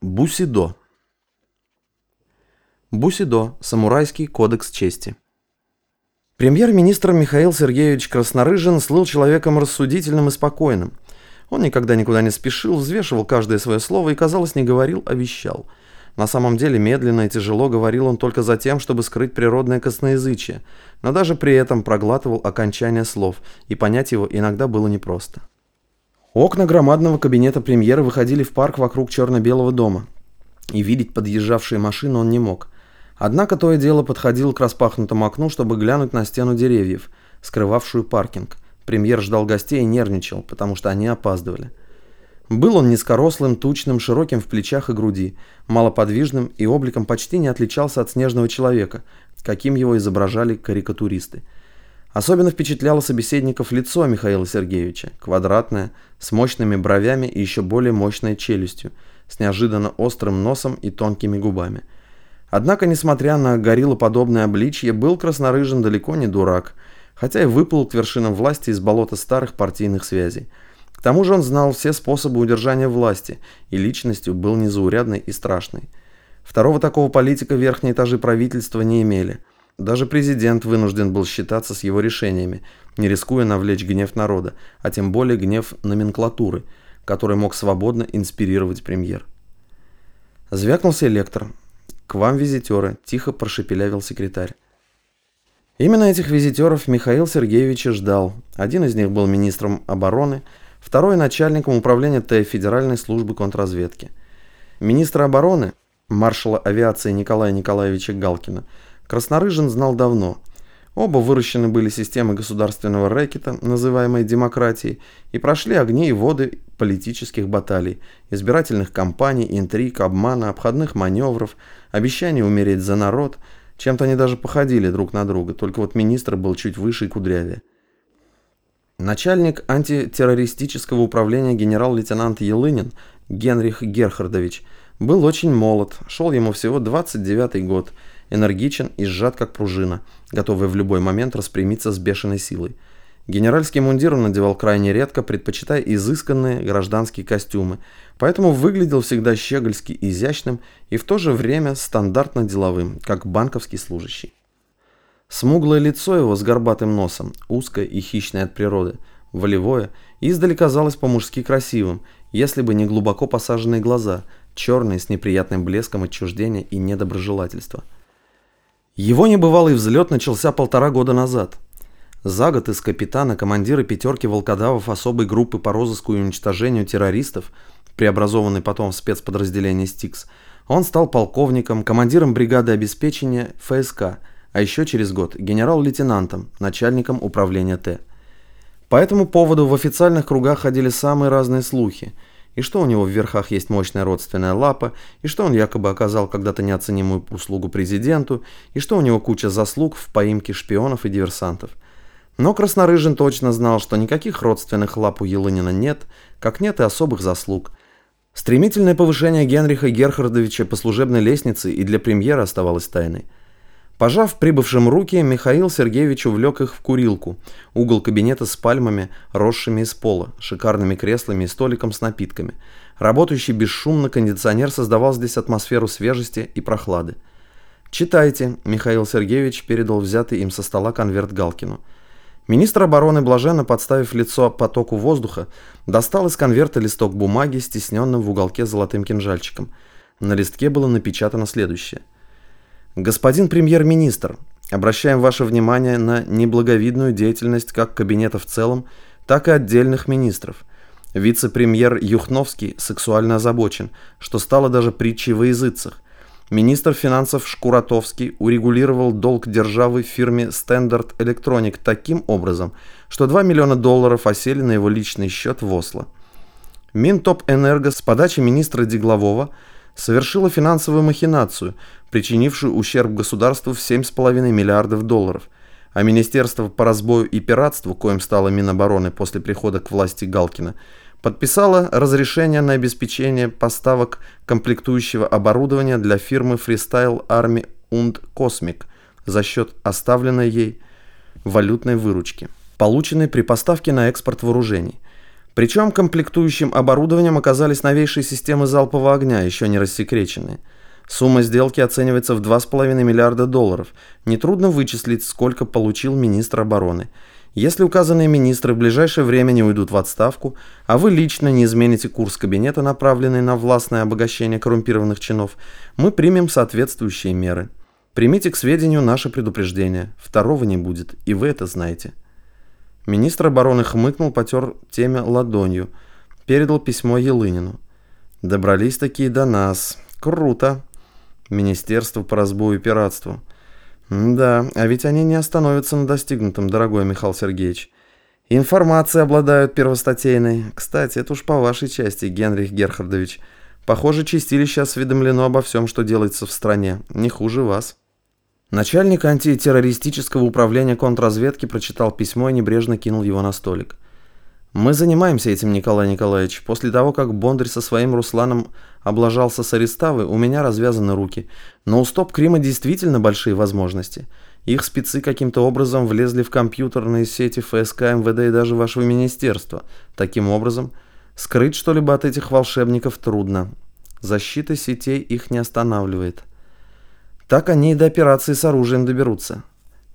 Бусидо. Бусидо. Самурайский кодекс чести. Премьер-министр Михаил Сергеевич Краснорыжин слыл человеком рассудительным и спокойным. Он никогда никуда не спешил, взвешивал каждое свое слово и, казалось, не говорил, а вещал. На самом деле, медленно и тяжело говорил он только за тем, чтобы скрыть природное косноязычие, но даже при этом проглатывал окончание слов, и понять его иногда было непросто. Окна громадного кабинета премьера выходили в парк вокруг черно-белого дома, и видеть подъезжавшие машины он не мог. Однако то и дело подходил к распахнутому окну, чтобы глянуть на стену деревьев, скрывавшую паркинг. Премьер ждал гостей и нервничал, потому что они опаздывали. Был он низкорослым, тучным, широким в плечах и груди, малоподвижным и обликом почти не отличался от снежного человека, каким его изображали карикатуристы – Особенно впечатляло собеседников лицо Михаила Сергеевича, квадратное, с мощными бровями и еще более мощной челюстью, с неожиданно острым носом и тонкими губами. Однако, несмотря на гориллоподобное обличье, был краснорыжен далеко не дурак, хотя и выплыл к вершинам власти из болота старых партийных связей. К тому же он знал все способы удержания власти, и личностью был незаурядной и страшной. Второго такого политика верхние этажи правительства не имели – даже президент вынужден был считаться с его решениями, не рискуя навлечь гнев народа, а тем более гнев номенклатуры, который мог свободно инспирировать премьер. Звякнулся электр. «К вам визитеры», – тихо прошепелявил секретарь. Именно этих визитеров Михаил Сергеевич ждал. Один из них был министром обороны, второй – начальником управления Т Федеральной службы контрразведки. Министра обороны, маршала авиации Николая Николаевича Галкина – Краснорыжин знал давно. Оба выращены были системой государственного рэкета, называемой демократией, и прошли огни и воды политических баталий, избирательных кампаний, интриг, обмана, обходных маневров, обещаний умереть за народ. Чем-то они даже походили друг на друга, только вот министр был чуть выше и кудрявее. Начальник антитеррористического управления генерал-лейтенант Елынин Генрих Герхардович был очень молод, шел ему всего 29 год – энергичен и сжат как пружина, готовый в любой момент распрямиться с бешеной силой. Генеральский мундир он надевал крайне редко, предпочитая изысканные гражданские костюмы, поэтому выглядел всегда щегольски изящным и в то же время стандартно деловым, как банковский служащий. Смуглое лицо его с горбатым носом, узкое и хищное от природы, волевое, издали казалось по-мужски красивым, если бы не глубоко посаженные глаза, черные с неприятным блеском отчуждения и недоброжелательства – его небывалый взлет начался полтора года назад. За год из капитана командира пятерки волкодавов особой группы по розыску и уничтожению террористов, преобразованной потом в спецподразделение «Стикс», он стал полковником, командиром бригады обеспечения ФСК, а еще через год генерал-лейтенантом, начальником управления Т. По этому поводу в официальных кругах ходили самые разные слухи – и что у него в верхах есть мощная родственная лапа, и что он якобы оказал когда-то неоценимую услугу президенту, и что у него куча заслуг в поимке шпионов и диверсантов. Но Краснорыжин точно знал, что никаких родственных лап у Елынина нет, как нет и особых заслуг. Стремительное повышение Генриха Герхардовича по служебной лестнице и для премьера оставалось тайной. Пожав прибывшим руки, Михаил Сергеевич увлек их в курилку, угол кабинета с пальмами, росшими из пола, шикарными креслами и столиком с напитками. Работающий бесшумно кондиционер создавал здесь атмосферу свежести и прохлады. «Читайте», — Михаил Сергеевич передал взятый им со стола конверт Галкину. Министр обороны, блаженно подставив лицо потоку воздуха, достал из конверта листок бумаги, стесненным в уголке золотым кинжальчиком. На листке было напечатано следующее — Господин премьер-министр, обращаем ваше внимание на неблаговидную деятельность как кабинета в целом, так и отдельных министров. Вице-премьер Юхновский сексуально озабочен, что стало даже притчей во языцах. Министр финансов Шкуратовский урегулировал долг державы фирме Standard Electronic таким образом, что 2 миллиона долларов осели на его личный счет в Осло. Минтоп-энерго с подачи министра Деглового – совершила финансовую махинацию, причинившую ущерб государству в 7,5 миллиардов долларов, а Министерство по разбою и пиратству, коим стало Минобороны после прихода к власти Галкина, подписало разрешение на обеспечение поставок комплектующего оборудования для фирмы Freestyle Army und Cosmic за счет оставленной ей валютной выручки, полученной при поставке на экспорт вооружений. Причем комплектующим оборудованием оказались новейшие системы залпового огня, еще не рассекреченные. Сумма сделки оценивается в 2,5 миллиарда долларов. Нетрудно вычислить, сколько получил министр обороны. Если указанные министры в ближайшее время не уйдут в отставку, а вы лично не измените курс кабинета, направленный на властное обогащение коррумпированных чинов, мы примем соответствующие меры. Примите к сведению наше предупреждение. Второго не будет, и вы это знаете. Министр обороны хмыкнул, потер теме ладонью, передал письмо Елынину. Добрались такие до нас. Круто. Министерство по разбою и пиратству. Да, а ведь они не остановятся на достигнутом, дорогой Михаил Сергеевич. Информацией обладают первостатейной. Кстати, это уж по вашей части, Генрих Герхардович. Похоже, чистилище осведомлено обо всем, что делается в стране. Не хуже вас. Начальник антитеррористического управления контрразведки прочитал письмо и небрежно кинул его на столик. Мы занимаемся этим, Николай Николаевич. После того, как Бондарь со своим Русланом облажался с Ареставы, у меня развязаны руки. Но у Стоп Крима действительно большие возможности. Их спецы каким-то образом влезли в компьютерные сети ФСК, МВД и даже вашего министерства. Таким образом, скрыть что-либо от этих волшебников трудно. Защита сетей их не останавливает. Так они и до операции с оружием доберутся.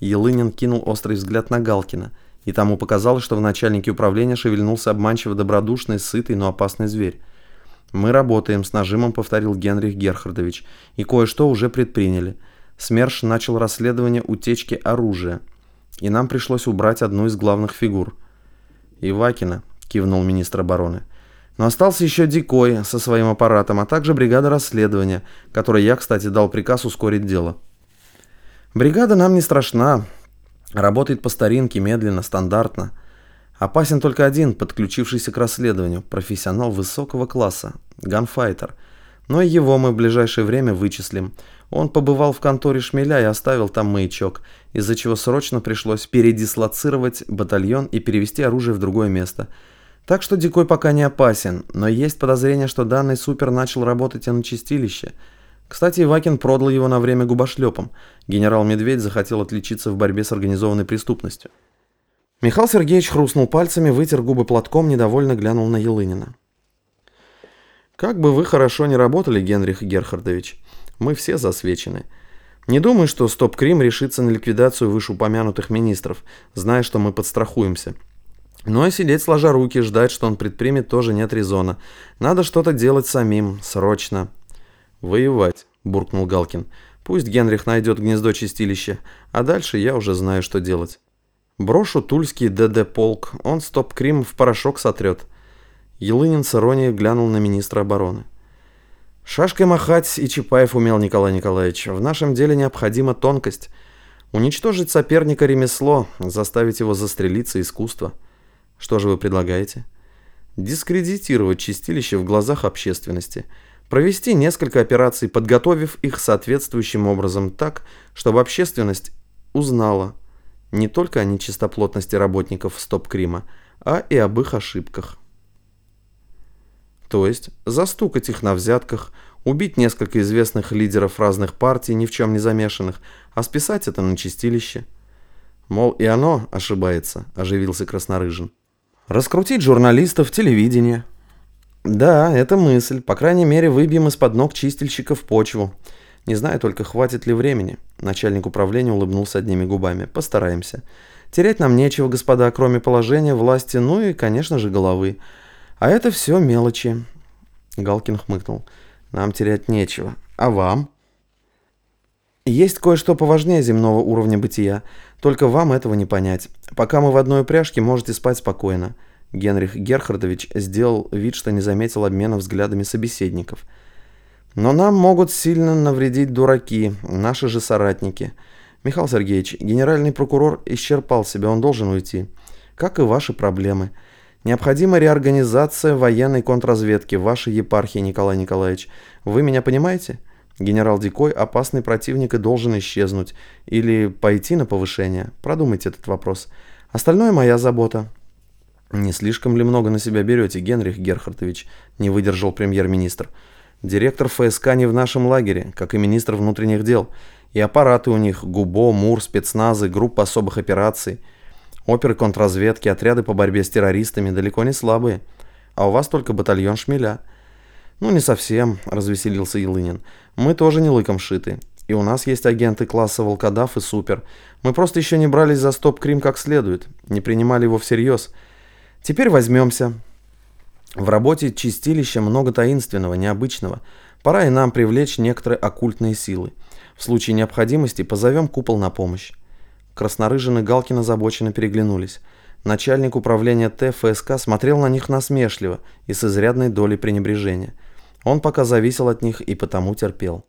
Елынин кинул острый взгляд на Галкина – и тому показалось, что в начальнике управления шевельнулся обманчиво добродушный, сытый, но опасный зверь. «Мы работаем», — с нажимом повторил Генрих Герхардович, «и кое-что уже предприняли. СМЕРШ начал расследование утечки оружия, и нам пришлось убрать одну из главных фигур». «Ивакина», — кивнул министр обороны. «Но остался еще Дикой со своим аппаратом, а также бригада расследования, которой я, кстати, дал приказ ускорить дело». «Бригада нам не страшна», Работает по старинке, медленно, стандартно. Опасен только один, подключившийся к расследованию, профессионал высокого класса, ганфайтер. Но его мы в ближайшее время вычислим. Он побывал в конторе Шмеля и оставил там маячок, из-за чего срочно пришлось передислоцировать батальон и перевести оружие в другое место. Так что Дикой пока не опасен, но есть подозрение, что данный супер начал работать и на чистилище – кстати, Ивакин продал его на время губошлепом. Генерал Медведь захотел отличиться в борьбе с организованной преступностью. Михаил Сергеевич хрустнул пальцами, вытер губы платком, недовольно глянул на Елынина. «Как бы вы хорошо не работали, Генрих Герхардович, мы все засвечены. Не думаю, что Стоп-Крим решится на ликвидацию вышеупомянутых министров, зная, что мы подстрахуемся. Но и сидеть сложа руки, ждать, что он предпримет, тоже нет резона. Надо что-то делать самим, срочно». «Воевать», — буркнул Галкин. «Пусть Генрих найдет гнездо чистилища, а дальше я уже знаю, что делать. Брошу тульский ДД-полк, он стоп-крим в порошок сотрет». Елынин с иронией глянул на министра обороны. «Шашкой махать и Чапаев умел, Николай Николаевич. В нашем деле необходима тонкость. Уничтожить соперника ремесло, заставить его застрелиться искусство. Что же вы предлагаете?» «Дискредитировать чистилище в глазах общественности» Провести несколько операций, подготовив их соответствующим образом так, чтобы общественность узнала не только о нечистоплотности работников Стоп-Крима, а и об их ошибках. То есть застукать их на взятках, убить несколько известных лидеров разных партий, ни в чем не замешанных, а списать это на чистилище. Мол, и оно ошибается, оживился Краснорыжин. Раскрутить журналистов, телевидение, да, это мысль. По крайней мере, выбьем из-под ног чистильщиков почву. Не знаю только, хватит ли времени. Начальник управления улыбнулся одними губами. Постараемся. Терять нам нечего, господа, кроме положения, власти, ну и, конечно же, головы. А это все мелочи. Галкин хмыкнул. Нам терять нечего. А вам? Есть кое-что поважнее земного уровня бытия. Только вам этого не понять. Пока мы в одной упряжке, можете спать спокойно. Генрих Герхардович сделал вид, что не заметил обмена взглядами собеседников. «Но нам могут сильно навредить дураки, наши же соратники. Михаил Сергеевич, генеральный прокурор исчерпал себя, он должен уйти. Как и ваши проблемы. Необходима реорганизация военной контрразведки в вашей епархии, Николай Николаевич. Вы меня понимаете?» Генерал Дикой – опасный противник и должен исчезнуть. Или пойти на повышение. Продумайте этот вопрос. Остальное моя забота. «Не слишком ли много на себя берете, Генрих Герхардович?» – не выдержал премьер-министр. «Директор ФСК не в нашем лагере, как и министр внутренних дел. И аппараты у них – ГУБО, МУР, спецназы, группа особых операций. Оперы контрразведки, отряды по борьбе с террористами далеко не слабые. А у вас только батальон шмеля. Ну, не совсем, развеселился Елынин. Мы тоже не лыком шиты. И у нас есть агенты класса Волкодав и Супер. Мы просто еще не брались за стоп-крим как следует, не принимали его всерьез. Теперь возьмемся. В работе чистилища много таинственного, необычного. Пора и нам привлечь некоторые оккультные силы. В случае необходимости позовем купол на помощь. Краснорыжин и Галкин озабоченно переглянулись. Начальник управления ТФСК смотрел на них насмешливо и с изрядной долей пренебрежения. Он пока зависел от них и потому терпел.